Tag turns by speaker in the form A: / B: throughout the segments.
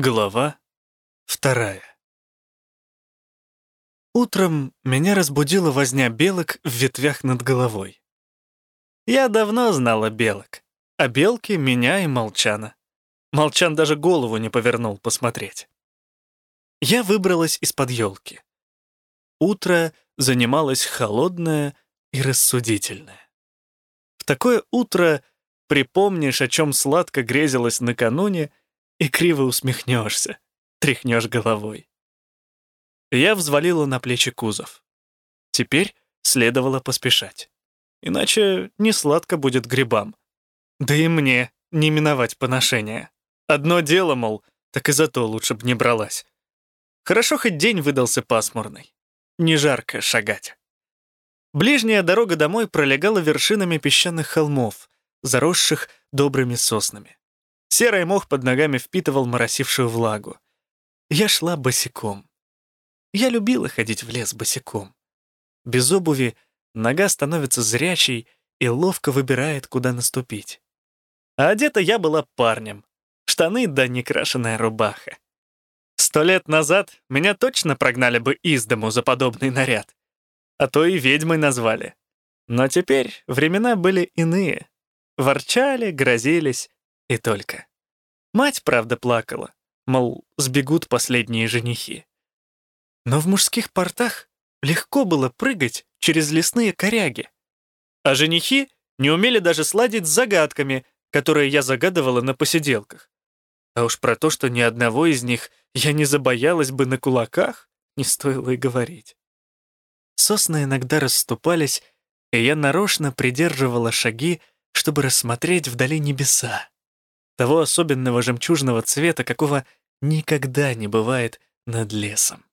A: Глава вторая. Утром меня разбудила возня белок в ветвях над головой. Я давно знала белок, а белки — меня и Молчана. Молчан даже голову не повернул посмотреть. Я выбралась из-под елки. Утро занималось холодное и рассудительное. В такое утро припомнишь, о чем сладко грезилось накануне — и криво усмехнешься, тряхнешь головой. Я взвалила на плечи кузов. Теперь следовало поспешать. Иначе не сладко будет грибам. Да и мне не миновать поношения. Одно дело, мол, так и зато лучше б не бралась. Хорошо, хоть день выдался пасмурный. Не жарко шагать. Ближняя дорога домой пролегала вершинами песчаных холмов, заросших добрыми соснами. Серый мох под ногами впитывал моросившую влагу. Я шла босиком. Я любила ходить в лес босиком. Без обуви нога становится зрячей и ловко выбирает, куда наступить. А одета я была парнем. Штаны да некрашенная рубаха. Сто лет назад меня точно прогнали бы из дому за подобный наряд. А то и ведьмой назвали. Но теперь времена были иные. Ворчали, грозились, и только. Мать, правда, плакала, мол, сбегут последние женихи. Но в мужских портах легко было прыгать через лесные коряги. А женихи не умели даже сладить с загадками, которые я загадывала на посиделках. А уж про то, что ни одного из них я не забоялась бы на кулаках, не стоило и говорить. Сосны иногда расступались, и я нарочно придерживала шаги, чтобы рассмотреть вдали небеса того особенного жемчужного цвета, какого никогда не бывает над лесом.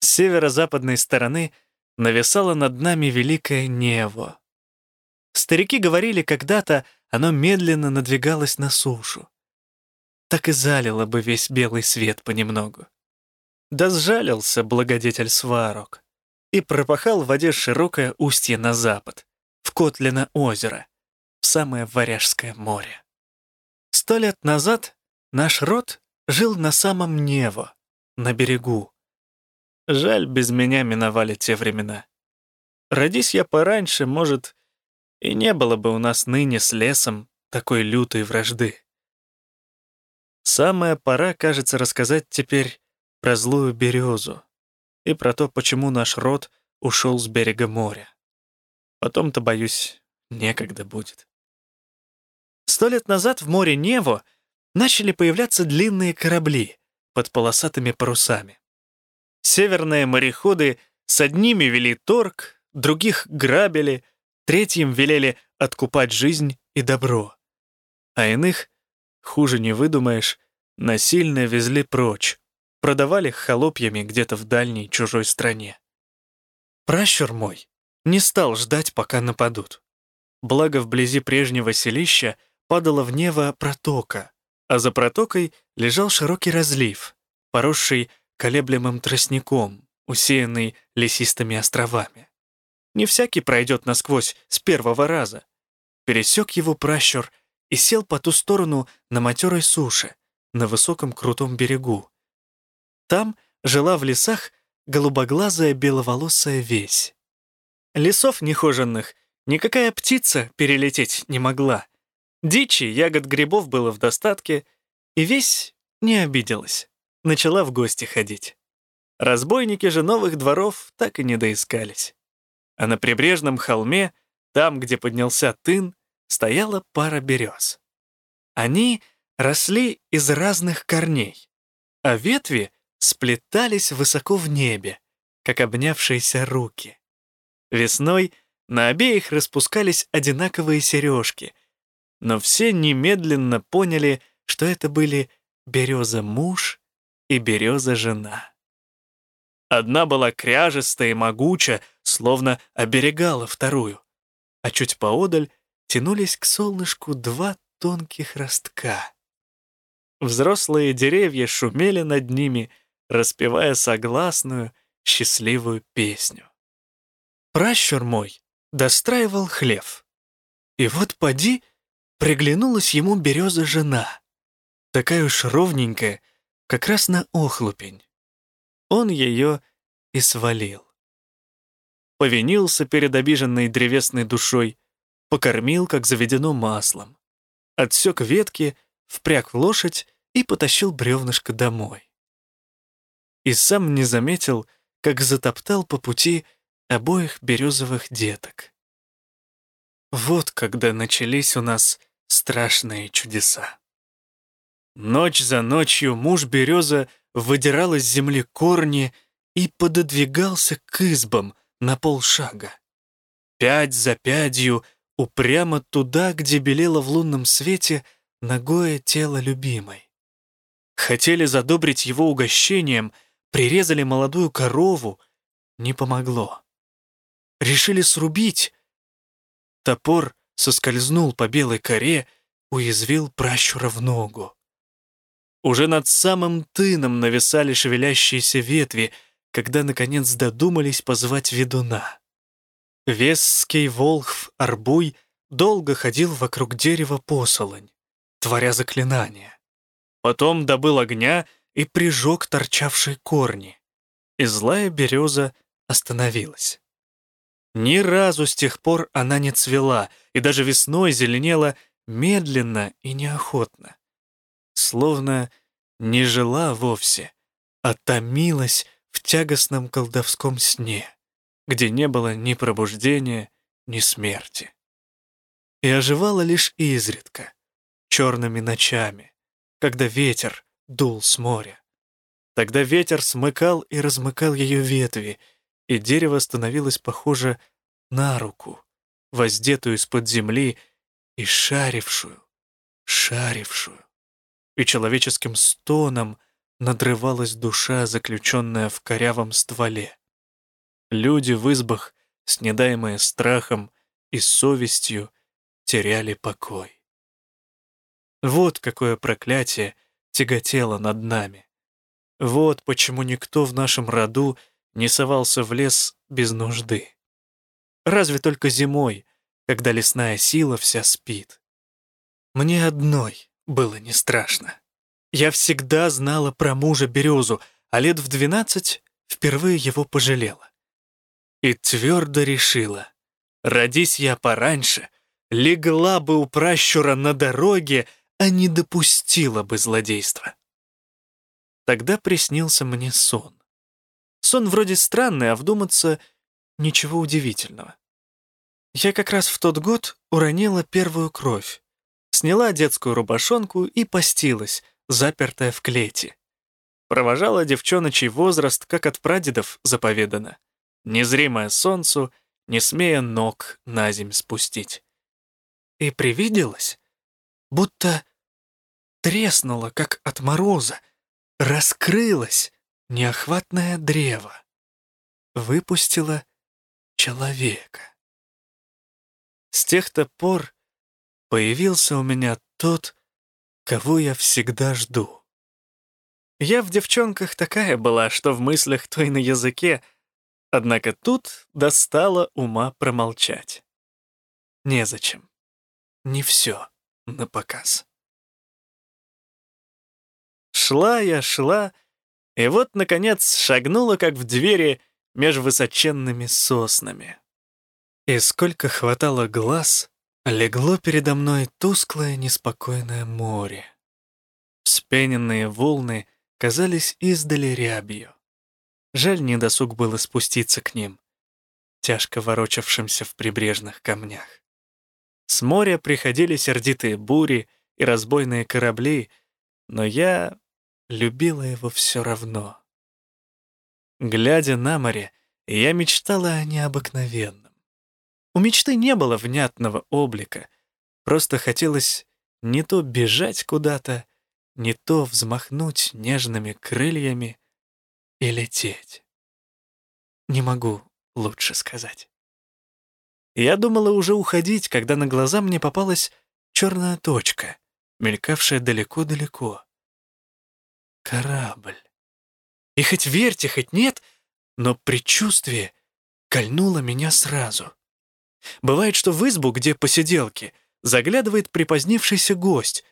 A: С северо-западной стороны нависало над нами великое Нево. Старики говорили, когда-то оно медленно надвигалось на сушу. Так и залило бы весь белый свет понемногу. Да сжалился благодетель Сварог и пропахал в воде широкое устье на запад, в Котлино озеро, в самое Варяжское море. Сто лет назад наш род жил на самом Нево, на берегу. Жаль, без меня миновали те времена. Родись я пораньше, может, и не было бы у нас ныне с лесом такой лютой вражды. Самая пора, кажется, рассказать теперь про злую березу и про то, почему наш род ушел с берега моря. Потом-то, боюсь, некогда будет. Сто лет назад в море Нево начали появляться длинные корабли под полосатыми парусами. Северные мореходы с одними вели торг, других грабили, третьим велели откупать жизнь и добро. А иных, хуже не выдумаешь, насильно везли прочь, продавали холопьями где-то в дальней чужой стране. Пращур мой не стал ждать, пока нападут. Благо вблизи прежнего селища падала в небо протока, а за протокой лежал широкий разлив, поросший колеблемым тростником, усеянный лесистыми островами. Не всякий пройдет насквозь с первого раза. Пересек его пращур и сел по ту сторону на матерой суше, на высоком крутом берегу. Там жила в лесах голубоглазая беловолосая весь. Лесов нехоженных никакая птица перелететь не могла — Дичи, ягод грибов было в достатке, и весь не обиделась. Начала в гости ходить. Разбойники же новых дворов так и не доискались. А на прибрежном холме, там, где поднялся тын, стояла пара берез. Они росли из разных корней, а ветви сплетались высоко в небе, как обнявшиеся руки. Весной на обеих распускались одинаковые сережки — но все немедленно поняли, что это были береза-муж и береза-жена. Одна была кряжестая и могуча, словно оберегала вторую, а чуть поодаль тянулись к солнышку два тонких ростка. Взрослые деревья шумели над ними, распевая согласную, счастливую песню. Пращур мой достраивал хлев. И вот поди Приглянулась ему береза жена. Такая уж ровненькая, как раз на охлупень. Он ее и свалил. Повинился перед обиженной древесной душой, покормил, как заведено маслом. Отсек ветки, впряг лошадь и потащил бревнышко домой. И сам не заметил, как затоптал по пути обоих березовых деток. Вот когда начались у нас страшные чудеса. Ночь за ночью муж береза выдирал из земли корни и пододвигался к избам на полшага. Пять за пятью упрямо туда, где белело в лунном свете ногое тело любимой. Хотели задобрить его угощением, прирезали молодую корову, не помогло. Решили срубить. Топор соскользнул по белой коре, уязвил пращура в ногу. Уже над самым тыном нависали шевелящиеся ветви, когда, наконец, додумались позвать ведуна. Весский волхв Арбуй долго ходил вокруг дерева посолонь, творя заклинания. Потом добыл огня и прижег торчавшие корни, и злая береза остановилась. Ни разу с тех пор она не цвела, и даже весной зеленела медленно и неохотно. Словно не жила вовсе, а томилась в тягостном колдовском сне, где не было ни пробуждения, ни смерти. И оживала лишь изредка, черными ночами, когда ветер дул с моря. Тогда ветер смыкал и размыкал ее ветви, и дерево становилось похоже на руку, воздетую из-под земли и шарившую, шарившую. И человеческим стоном надрывалась душа, заключенная в корявом стволе. Люди в избах, снедаемые страхом и совестью, теряли покой. Вот какое проклятие тяготело над нами. Вот почему никто в нашем роду не совался в лес без нужды. Разве только зимой, когда лесная сила вся спит. Мне одной было не страшно. Я всегда знала про мужа Березу, а лет в двенадцать впервые его пожалела. И твердо решила, родись я пораньше, легла бы у пращура на дороге, а не допустила бы злодейства. Тогда приснился мне сон. Сон вроде странный, а вдуматься ничего удивительного. Я как раз в тот год уронила первую кровь, сняла детскую рубашонку и постилась, запертая в клете. Провожала девчоночий возраст, как от прадедов заповедано, незримое солнцу, не смея ног на земь спустить. И привиделось, будто треснуло, как от мороза, раскрылось неохватное древо, выпустило человека. С тех-то пор появился у меня тот, кого я всегда жду. Я в девчонках такая была, что в мыслях, то и на языке, однако тут достало ума промолчать. Незачем. Не все на показ. Шла я, шла, и вот, наконец, шагнула, как в двери, меж высоченными соснами. И сколько хватало глаз, легло передо мной тусклое неспокойное море. Вспененные волны казались издали рябью. Жаль, недосуг было спуститься к ним, тяжко ворочавшимся в прибрежных камнях. С моря приходили сердитые бури и разбойные корабли, но я любила его все равно. Глядя на море, я мечтала о необыкновенном. У мечты не было внятного облика, просто хотелось не то бежать куда-то, не то взмахнуть нежными крыльями и лететь. Не могу лучше сказать. Я думала уже уходить, когда на глаза мне попалась черная точка, мелькавшая далеко-далеко. Корабль. И хоть верьте, хоть нет, но предчувствие кольнуло меня сразу. Бывает, что в избу, где посиделки, заглядывает припозднившийся гость.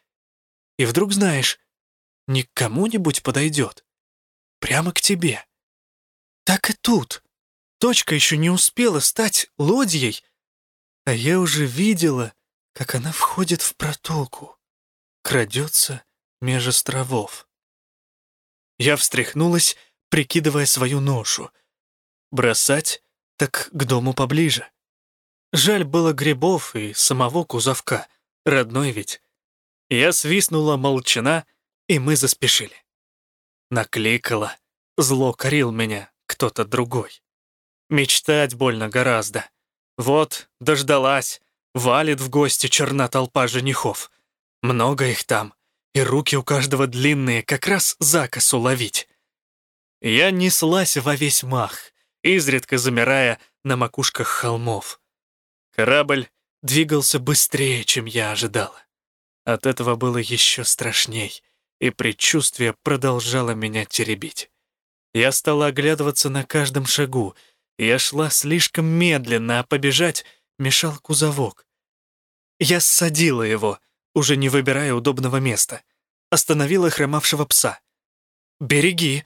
A: И вдруг знаешь, не к кому-нибудь подойдет. Прямо к тебе. Так и тут. Точка еще не успела стать лодьей, а я уже видела, как она входит в протоку, крадется меж островов. Я встряхнулась, прикидывая свою ношу. Бросать так к дому поближе. Жаль было грибов и самого кузовка, родной ведь. Я свистнула молчана, и мы заспешили. Накликала, зло корил меня кто-то другой. Мечтать больно гораздо. Вот, дождалась, валит в гости черна толпа женихов. Много их там, и руки у каждого длинные, как раз закосу ловить. Я неслась во весь мах, изредка замирая на макушках холмов. Корабль двигался быстрее, чем я ожидала. От этого было еще страшней, и предчувствие продолжало меня теребить. Я стала оглядываться на каждом шагу. Я шла слишком медленно, а побежать мешал кузовок. Я ссадила его, уже не выбирая удобного места. Остановила хромавшего пса. «Береги!»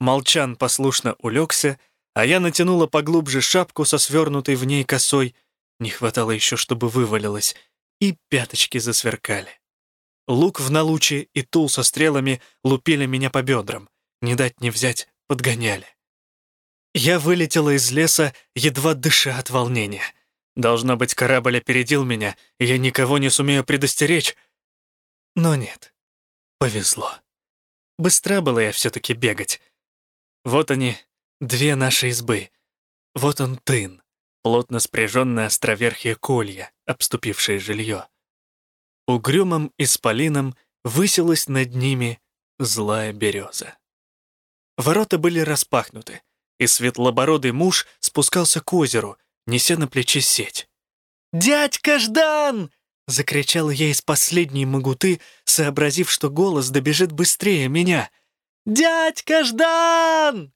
A: Молчан послушно улегся, а я натянула поглубже шапку со свернутой в ней косой. Не хватало еще, чтобы вывалилось, и пяточки засверкали. Лук в налуче и тул со стрелами лупили меня по бедрам не дать не взять, подгоняли. Я вылетела из леса, едва дыша от волнения. Должно быть, корабль опередил меня, и я никого не сумею предостеречь. Но нет, повезло. Быстро было я все-таки бегать. Вот они, две наши избы. Вот он тын, плотно спряженное островерхие колья, обступившее жилье. Угрюмым исполином высилась над ними злая береза. Ворота были распахнуты, и светлобородый муж спускался к озеру, неся на плече сеть. «Дядька Ждан!» — закричала я из последней могуты, сообразив, что голос добежит быстрее меня. «Дядька Ждан!»